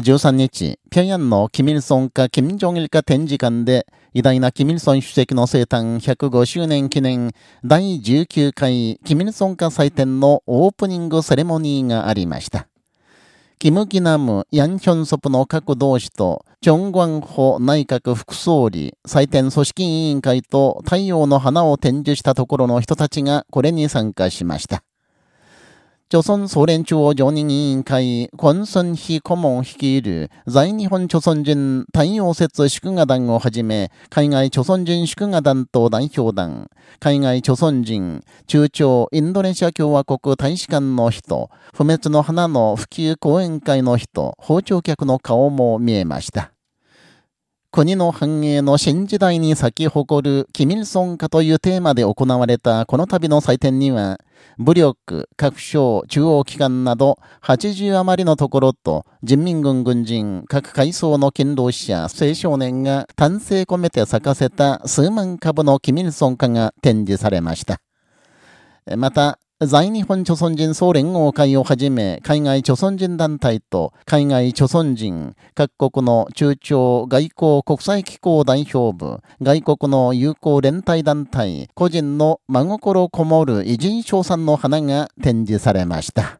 13日、平壌のキミルソンかキム・ジョンイルか展示館で、偉大なキミルソン主席の生誕105周年記念第19回キミルソンか祭典のオープニングセレモニーがありました。キム・ギナム、ヤン・ヒョンソプの各同志と、チョン・グァンホ内閣副総理、祭典組織委員会と太陽の花を展示したところの人たちがこれに参加しました。朝鮮総連中央常任委員会、コンソンヒ顧問率いる在日本朝鮮人太陽節祝賀団をはじめ、海外朝鮮人祝賀団と代表団、海外朝鮮人、中朝インドネシア共和国大使館の人、不滅の花の普及講演会の人、包丁客の顔も見えました。国の繁栄の新時代に咲き誇るキミルソン化というテーマで行われたこの度の祭典には、武力、各省、中央機関など80余りのところと人民軍軍人、各階層の勤労者、青少年が丹精込めて咲かせた数万株のキミルソン化が展示されました。また、在日本朝鮮人総連合会をはじめ、海外朝鮮人団体と海外朝鮮人、各国の中朝外交国際機構代表部、外国の友好連帯団体、個人の真心こもる偉人賞賛の花が展示されました。